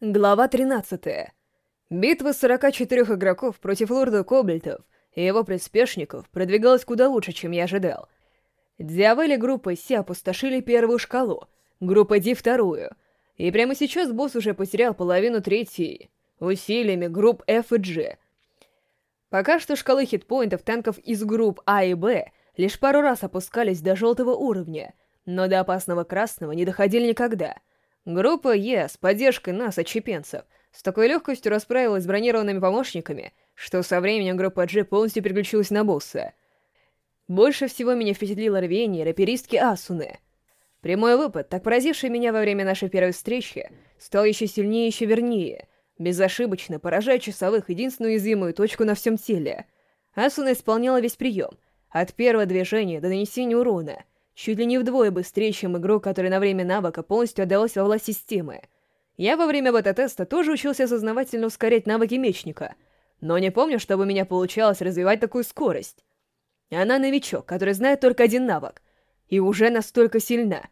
Глава 13. Битва 44 игроков против лорда Кобальтов и его приспешников продвигалась куда лучше, чем я ожидал. Диавели группы Си опустошили первую шкалу, группа Ди — вторую, и прямо сейчас босс уже потерял половину третьей усилиями групп F и G. Пока что шкалы хитпоинтов танков из групп А и Б лишь пару раз опускались до желтого уровня, но до опасного красного не доходили никогда — Группа Е с поддержкой нас, отчепенцев, с такой легкостью расправилась с бронированными помощниками, что со временем группа G полностью переключилась на босса. Больше всего меня впечатлило рвение раперистки Асуны. Прямой выпад, так поразивший меня во время нашей первой встречи, стал еще сильнее и еще вернее, безошибочно поражая часовых единственную уязвимую точку на всем теле. Асуна исполняла весь прием, от первого движения до нанесения урона — чуть ли не вдвое быстрее, чем игрок, который на время навыка полностью отдался во власть системы. Я во время бета-теста тоже учился сознавательно ускорять навыки мечника, но не помню, чтобы у меня получалось развивать такую скорость. Она новичок, который знает только один навык, и уже настолько сильна.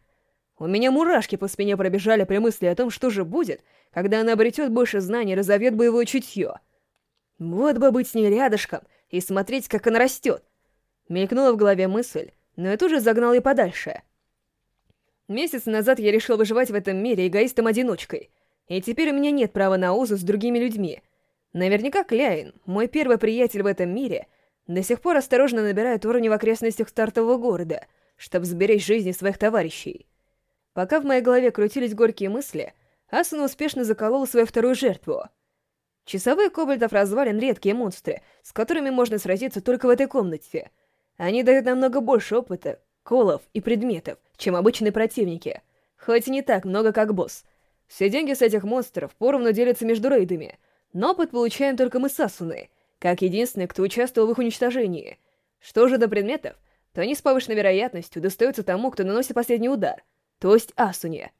У меня мурашки по спине пробежали при мысли о том, что же будет, когда она обретет больше знаний и разовьет боевое чутье. Вот бы быть с ней рядышком и смотреть, как она растет. Мелькнула в голове мысль, но я тоже загнал ее подальше. Месяц назад я решил выживать в этом мире эгоистом-одиночкой, и теперь у меня нет права на узу с другими людьми. Наверняка Кляйн, мой первый приятель в этом мире, до сих пор осторожно набирает уровни в окрестностях стартового города, чтобы сберечь жизни своих товарищей. Пока в моей голове крутились горькие мысли, Асуна успешно заколола свою вторую жертву. Часовые кобальтов развалин — редкие монстры, с которыми можно сразиться только в этой комнате — они дают намного больше опыта, колов и предметов, чем обычные противники, хоть и не так много, как босс. Все деньги с этих монстров поровну делятся между рейдами, но опыт получаем только мы с Асуной, как единственный, кто участвовал в их уничтожении. Что же до предметов, то они с повышенной вероятностью достаются тому, кто наносит последний удар, то есть Асуне.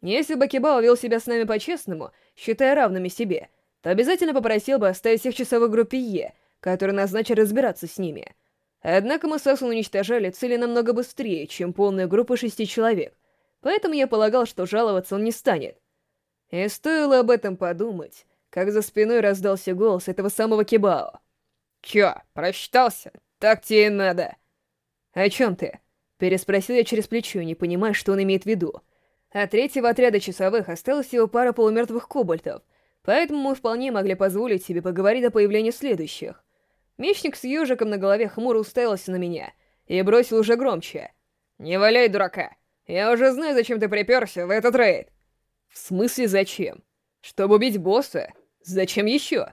Если бы Кибао вел себя с нами по-честному, считая равными себе, то обязательно попросил бы оставить всех часовой группе Е, который назначил разбираться с ними — Однако мы с уничтожали цели намного быстрее, чем полная группа шести человек, поэтому я полагал, что жаловаться он не станет. И стоило об этом подумать, как за спиной раздался голос этого самого Кибао. «Чё, просчитался? Так тебе и надо!» «О чем ты?» — переспросил я через плечо, не понимая, что он имеет в виду. От третьего отряда часовых осталось всего пара полумертвых кобальтов, поэтому мы вполне могли позволить себе поговорить о появлении следующих. Мечник с ежиком на голове хмуро уставился на меня и бросил уже громче. «Не валяй, дурака! Я уже знаю, зачем ты приперся в этот рейд!» «В смысле зачем? Чтобы убить босса? Зачем еще?»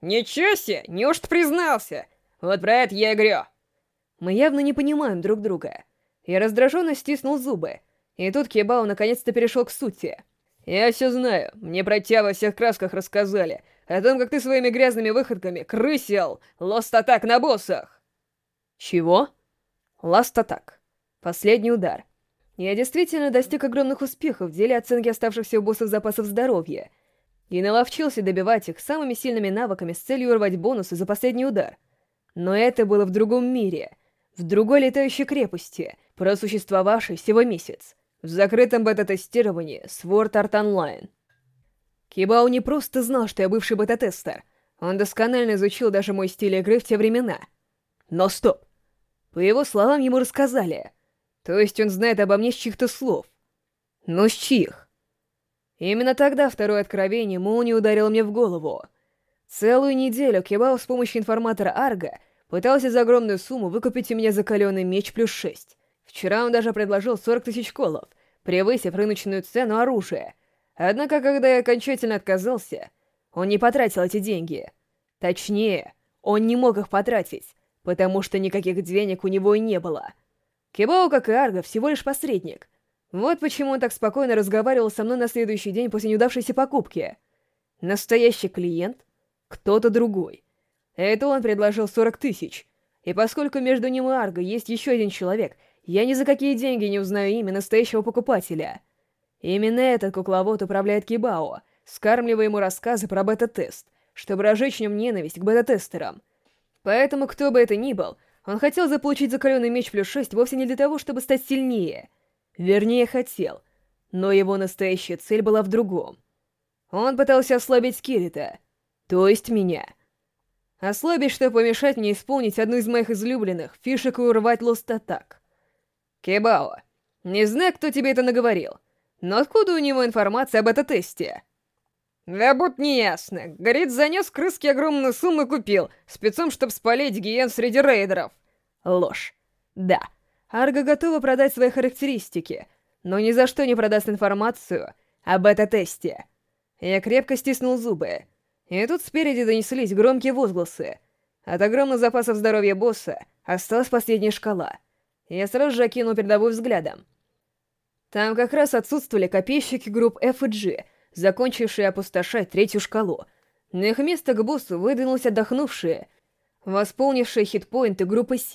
«Ничего себе! Неужто признался? Вот про это я и говорю!» Мы явно не понимаем друг друга. Я раздраженно стиснул зубы, и тут Кебао наконец-то перешел к сути. «Я все знаю, мне про тебя во всех красках рассказали, о том, как ты своими грязными выходками крысил лост-атак на боссах!» «Чего?» «Ласт-атак. Последний удар. Я действительно достиг огромных успехов в деле оценки оставшихся у боссов запасов здоровья и наловчился добивать их самыми сильными навыками с целью урвать бонусы за последний удар. Но это было в другом мире, в другой летающей крепости, просуществовавшей всего месяц, в закрытом бета-тестировании Sword Art Online. Кибао не просто знал, что я бывший бета-тестер. Он досконально изучил даже мой стиль игры в те времена. Но стоп. По его словам, ему рассказали. То есть он знает обо мне с чьих-то слов. Но с чьих? Именно тогда второе откровение молнией ударило мне в голову. Целую неделю Кибао с помощью информатора Арга пытался за огромную сумму выкупить у меня закаленный меч плюс 6. Вчера он даже предложил 40 тысяч колов, превысив рыночную цену оружия — Однако, когда я окончательно отказался, он не потратил эти деньги. Точнее, он не мог их потратить, потому что никаких денег у него и не было. Кибао, как и Арго, всего лишь посредник. Вот почему он так спокойно разговаривал со мной на следующий день после неудавшейся покупки. Настоящий клиент — кто-то другой. Это он предложил 40 тысяч. И поскольку между ним и Арго есть еще один человек, я ни за какие деньги не узнаю имя настоящего покупателя — Именно этот кукловод управляет Кибао, скармливая ему рассказы про бета-тест, чтобы разжечь в нем ненависть к бета-тестерам. Поэтому, кто бы это ни был, он хотел заполучить закаленный меч плюс 6 вовсе не для того, чтобы стать сильнее. Вернее, хотел. Но его настоящая цель была в другом. Он пытался ослабить Кирита, то есть меня. Ослабить, чтобы помешать мне исполнить одну из моих излюбленных фишек и урвать лост атак. Кебао, не знаю, кто тебе это наговорил, но откуда у него информация об этом тесте? Да будь неясно. Горит занес крыски огромную сумму и купил, спецом, чтобы спалить гиен среди рейдеров. Ложь. Да, Арго готова продать свои характеристики, но ни за что не продаст информацию об бета-тесте. Я крепко стиснул зубы. И тут спереди донеслись громкие возгласы. От огромных запасов здоровья босса осталась последняя шкала. Я сразу же окинул передовой взглядом. Там как раз отсутствовали копейщики групп F и G, закончившие опустошать третью шкалу. На их место к боссу выдвинулись отдохнувшие, восполнившие хитпоинты группы С.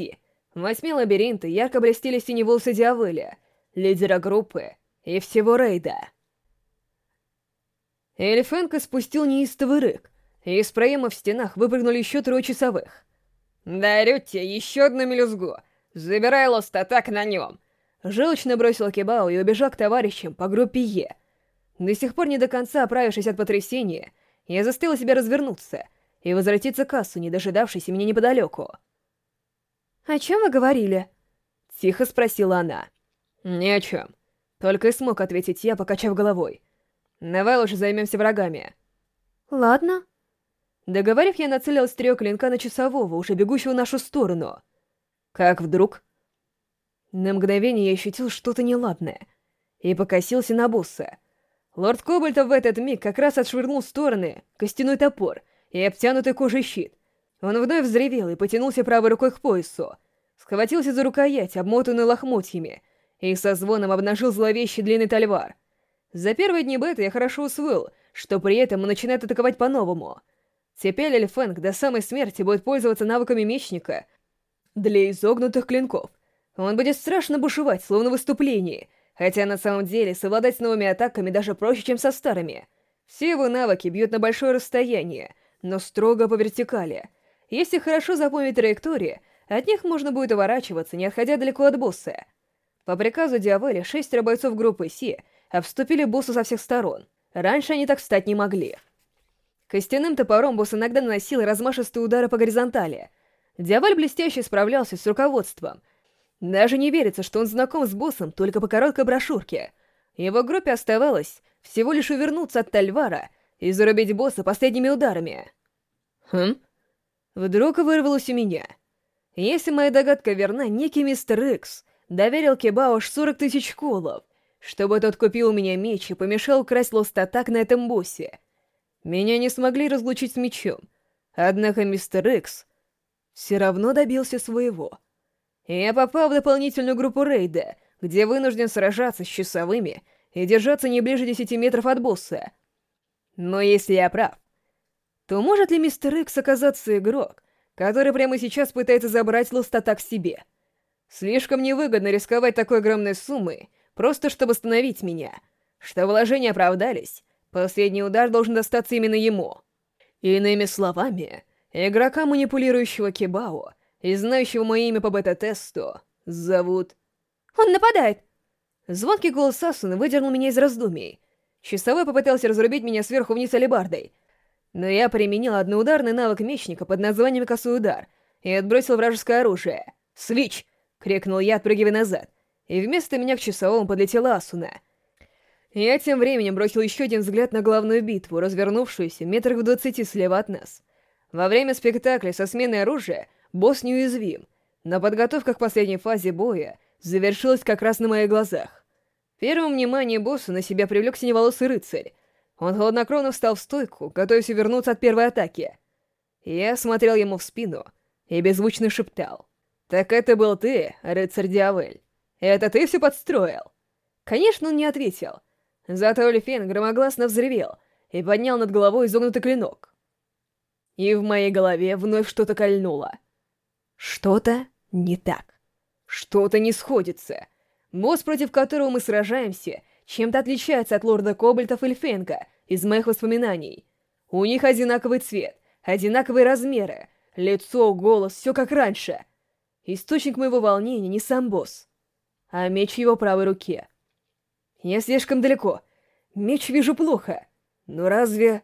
Восьми лабиринты ярко блестели синеволсы Диавеля, лидера группы и всего рейда. Эльфенко спустил неистовый рык, и из проема в стенах выпрыгнули еще трое часовых. «Дарю тебе еще одну мелюзгу! Забирай лост атак на нем!» Желчно бросил Кибао и убежал к товарищам по группе Е. До сих пор не до конца оправившись от потрясения, я заставила себя развернуться и возвратиться к кассу, не дожидавшейся меня неподалеку. «О чем вы говорили?» — тихо спросила она. «Ни о чем. Только и смог ответить я, покачав головой. Давай лучше займемся врагами». «Ладно». Договорив, я нацелилась стрел клинка на часового, уже бегущего в нашу сторону. Как вдруг... На мгновение я ощутил что-то неладное и покосился на босса. Лорд Кобальтов в этот миг как раз отшвырнул в стороны костяной топор и обтянутый кожей щит. Он вновь взревел и потянулся правой рукой к поясу, схватился за рукоять, обмотанную лохмотьями, и со звоном обнажил зловещий длинный тальвар. За первые дни бета я хорошо усвоил, что при этом он начинает атаковать по-новому. Теперь Эльфэнг до самой смерти будет пользоваться навыками мечника для изогнутых клинков. Он будет страшно бушевать, словно в выступлении, хотя на самом деле совладать с новыми атаками даже проще, чем со старыми. Все его навыки бьют на большое расстояние, но строго по вертикали. Если хорошо запомнить траектории, от них можно будет уворачиваться, не отходя далеко от босса. По приказу Диавеля шестеро бойцов группы Си обступили босса со всех сторон. Раньше они так встать не могли. Костяным топором босс иногда наносил размашистые удары по горизонтали. Диаваль блестяще справлялся с руководством. Даже не верится, что он знаком с боссом только по короткой брошюрке. Его группе оставалось всего лишь увернуться от Тальвара и зарубить босса последними ударами. Хм? Вдруг вырвалось у меня. Если моя догадка верна, некий мистер Икс доверил Кебао аж 40 тысяч колов, чтобы тот купил у меня меч и помешал красть лост-атак на этом боссе. Меня не смогли разлучить с мечом, однако мистер Икс все равно добился своего. Я попал в дополнительную группу рейда, где вынужден сражаться с часовыми и держаться не ближе 10 метров от босса. Но если я прав, то может ли мистер Икс оказаться игрок, который прямо сейчас пытается забрать лост-атак себе? Слишком невыгодно рисковать такой огромной суммой, просто чтобы остановить меня. Что вложения оправдались, последний удар должен достаться именно ему. Иными словами, игрока, манипулирующего Кибао и знающего мое имя по бета-тесту, зовут... «Он нападает!» Звонкий голос Асуны выдернул меня из раздумий. Часовой попытался разрубить меня сверху вниз алебардой. Но я применил одноударный навык мечника под названием «Косой удар» и отбросил вражеское оружие. «Свич!» — крикнул я, отпрыгивая назад и вместо меня к часовому подлетела Асуна. Я тем временем бросил еще один взгляд на главную битву, развернувшуюся метрах в двадцати слева от нас. Во время спектакля со сменой оружия босс неуязвим, но подготовка к последней фазе боя завершилась как раз на моих глазах. Первым внимание босса на себя привлек синеволосый рыцарь. Он хладнокровно встал в стойку, готовясь увернуться от первой атаки. Я смотрел ему в спину и беззвучно шептал. «Так это был ты, рыцарь Диавель?» «Это ты все подстроил?» Конечно, он не ответил. Зато Олифен громогласно взревел и поднял над головой изогнутый клинок. И в моей голове вновь что-то кольнуло. Что-то не так. Что-то не сходится. Босс, против которого мы сражаемся, чем-то отличается от лорда Кобальтов Эльфенка из моих воспоминаний. У них одинаковый цвет, одинаковые размеры, лицо, голос, все как раньше. Источник моего волнения не сам босс, а меч в его правой руке. Я слишком далеко. Меч вижу плохо. Но разве...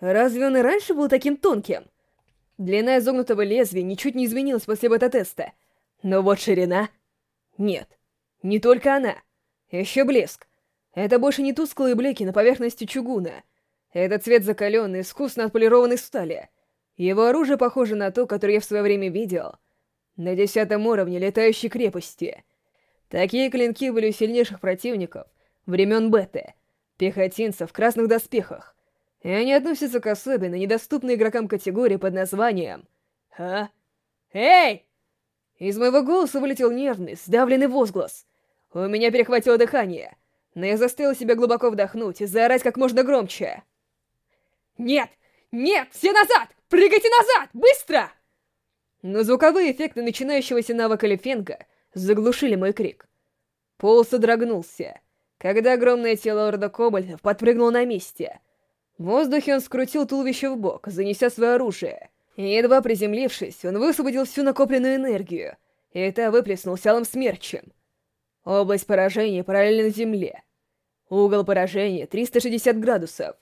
Разве он и раньше был таким тонким? Длина изогнутого лезвия ничуть не изменилась после бета-теста. Но вот ширина... Нет, не только она. Еще блеск. Это больше не тусклые блики на поверхности чугуна. Это цвет закаленной, искусно отполированной стали. Его оружие похоже на то, которое я в свое время видел. На десятом уровне летающей крепости. Такие клинки были у сильнейших противников времен беты, пехотинцев в красных доспехах. И они относятся к особенно недоступной игрокам категории под названием... А? Эй! Из моего голоса вылетел нервный, сдавленный возглас. У меня перехватило дыхание, но я заставил себя глубоко вдохнуть и заорать как можно громче. «Нет! Нет! Все назад! Прыгайте назад! Быстро!» Но звуковые эффекты начинающегося навыка Лефенко заглушили мой крик. Пол содрогнулся, когда огромное тело Орда Кобальтов подпрыгнуло на месте. В воздухе он скрутил туловище в бок, занеся свое оружие. И едва приземлившись, он высвободил всю накопленную энергию, и та выплеснулась алым смерчем. Область поражения параллельно Земле. Угол поражения 360 градусов.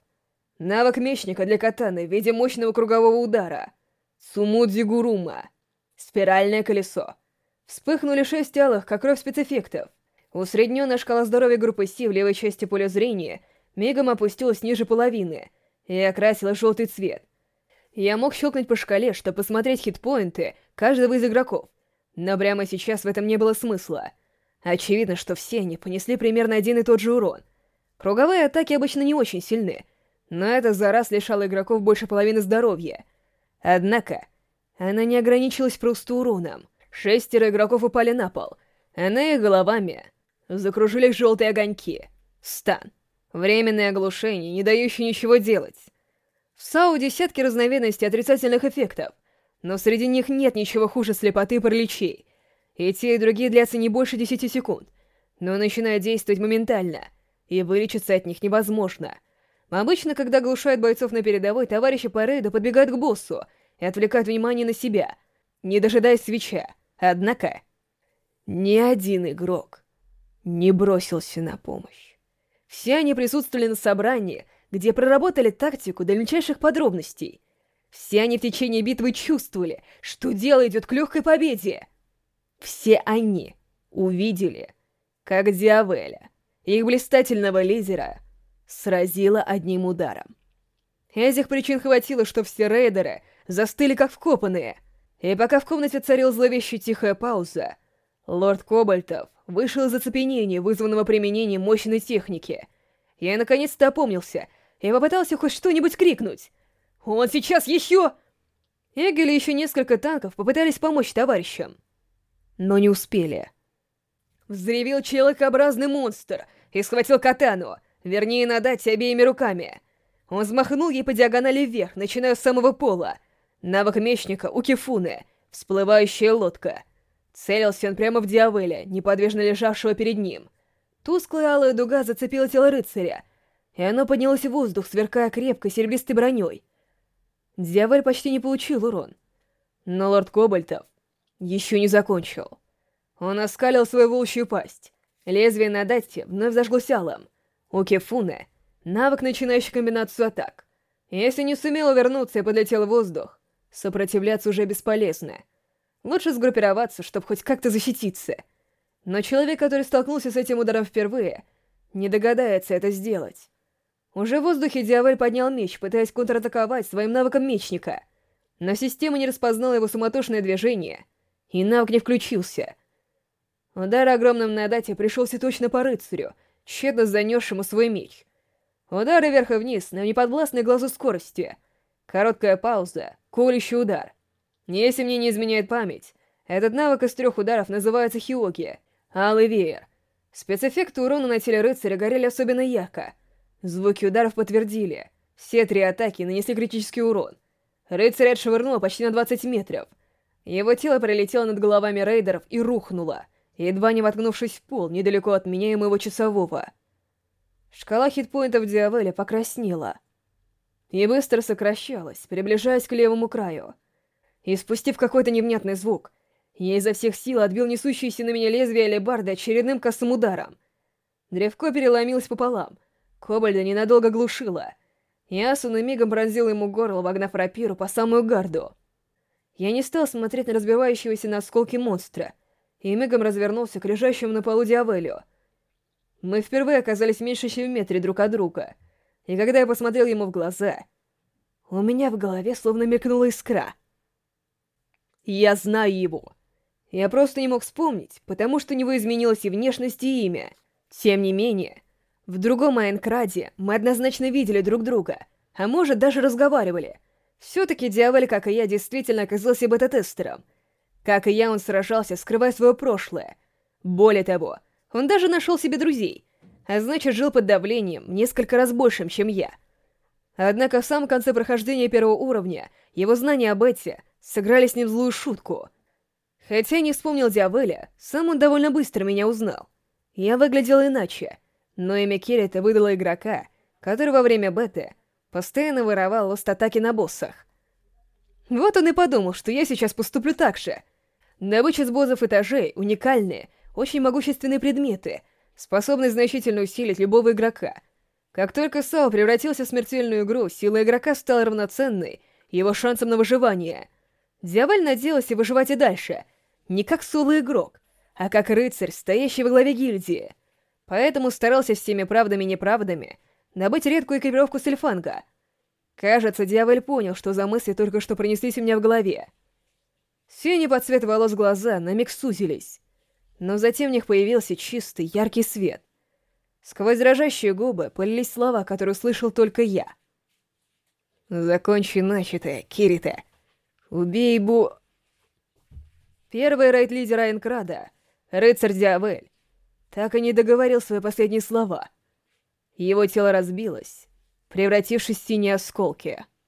Навык мечника для катаны в виде мощного кругового удара. Сумудзи Гурума. Спиральное колесо. Вспыхнули шесть алых, как кровь спецэффектов. Усредненная шкала здоровья группы Си в левой части поля зрения мигом опустилась ниже половины и окрасила желтый цвет. Я мог щелкнуть по шкале, чтобы посмотреть хитпоинты каждого из игроков, но прямо сейчас в этом не было смысла. Очевидно, что все они понесли примерно один и тот же урон. Круговые атаки обычно не очень сильны, но эта за раз лишала игроков больше половины здоровья. Однако, она не ограничилась просто уроном. Шестеро игроков упали на пол, а на их головами закружились желтые огоньки. Стан. Временное оглушение, не дающее ничего делать. В САУ десятки разновидностей отрицательных эффектов, но среди них нет ничего хуже слепоты и параличей. И те, и другие длятся не больше 10 секунд, но начинают действовать моментально, и вылечиться от них невозможно. Обычно, когда оглушают бойцов на передовой, товарищи по рейду подбегают к боссу и отвлекают внимание на себя, не дожидаясь свеча. Однако, ни один игрок не бросился на помощь. Все они присутствовали на собрании, где проработали тактику до мельчайших подробностей. Все они в течение битвы чувствовали, что дело идет к легкой победе. Все они увидели, как Диавеля, их блистательного лидера, сразила одним ударом. Этих причин хватило, что все рейдеры застыли как вкопанные, и пока в комнате царила зловещая тихая пауза, лорд Кобальтов вышел из оцепенения, вызванного применением мощной техники. Я наконец-то опомнился и попытался хоть что-нибудь крикнуть. «Он сейчас еще...» Эгель и еще несколько танков попытались помочь товарищам, но не успели. Взревел человекообразный монстр и схватил катану, вернее, надать обеими руками. Он взмахнул ей по диагонали вверх, начиная с самого пола. Навык мечника у Кифуны, всплывающая лодка — Целился он прямо в Диавеля, неподвижно лежавшего перед ним. Тусклая алая дуга зацепила тело рыцаря, и оно поднялось в воздух, сверкая крепкой серебристой броней. Диавель почти не получил урон. Но лорд Кобальтов еще не закончил. Он оскалил свою волчью пасть. Лезвие на дате вновь зажглось алым. У Кефуны навык, начинающий комбинацию атак. Если не сумел увернуться и подлетел в воздух, сопротивляться уже бесполезно — Лучше сгруппироваться, чтобы хоть как-то защититься. Но человек, который столкнулся с этим ударом впервые, не догадается это сделать. Уже в воздухе Диавель поднял меч, пытаясь контратаковать своим навыком мечника. Но система не распознала его суматошное движение, и навык не включился. Удар огромным на дате пришелся точно по рыцарю, тщетно занесшему свой меч. Удары вверх и вниз на неподвластной глазу скорости. Короткая пауза, колющий удар. Если мне не изменяет память, этот навык из трех ударов называется Хиоки, Алый Веер. Спецэффекты урона на теле рыцаря горели особенно ярко. Звуки ударов подтвердили. Все три атаки нанесли критический урон. Рыцарь отшвырнуло почти на 20 метров. Его тело пролетело над головами рейдеров и рухнуло, едва не воткнувшись в пол недалеко от меня и моего часового. Шкала хитпоинтов Диавеля покраснела и быстро сокращалась, приближаясь к левому краю — и спустив какой-то невнятный звук, я изо всех сил отбил несущееся на меня лезвие алебарды очередным косым ударом. Древко переломилось пополам, кобальда ненадолго глушило, Ясуна мигом пронзил ему горло, вогнав рапиру по самую гарду. Я не стал смотреть на разбивающегося на осколки монстра, и мигом развернулся к лежащему на полу Диавелю. Мы впервые оказались меньше, чем в метре друг от друга, и когда я посмотрел ему в глаза, у меня в голове словно мелькнула искра. Я знаю его. Я просто не мог вспомнить, потому что у него изменилась и внешность, и имя. Тем не менее, в другом Айнкраде мы однозначно видели друг друга, а может даже разговаривали. Все-таки Диавель, как и я, действительно оказался бета-тестером. Как и я, он сражался, скрывая свое прошлое. Более того, он даже нашел себе друзей, а значит жил под давлением, несколько раз большим, чем я. Однако в самом конце прохождения первого уровня его знания об Эти сыграли с ним злую шутку. Хотя не вспомнил Диавеля, сам он довольно быстро меня узнал. Я выглядел иначе, но имя Кирита выдало игрока, который во время беты постоянно воровал лост-атаки на боссах. Вот он и подумал, что я сейчас поступлю так же. Добыча с боссов этажей — уникальные, очень могущественные предметы, способные значительно усилить любого игрока. Как только САО превратился в смертельную игру, сила игрока стала равноценной его шансом на выживание. Диаваль надеялся выживать и дальше, не как соло-игрок, а как рыцарь, стоящий во главе гильдии. Поэтому старался всеми правдами и неправдами добыть редкую экипировку сельфанга. Кажется, дьявол понял, что за мысли только что пронеслись у меня в голове. Синие под цвет волос глаза на миг сузились, но затем в них появился чистый, яркий свет. Сквозь дрожащие губы полились слова, которые услышал только я. «Закончи начатое, Кирита. Убей Бу...» Первый рейд-лидер Айнкрада, рыцарь Диавель, так и не договорил свои последние слова. Его тело разбилось, превратившись в синие осколки.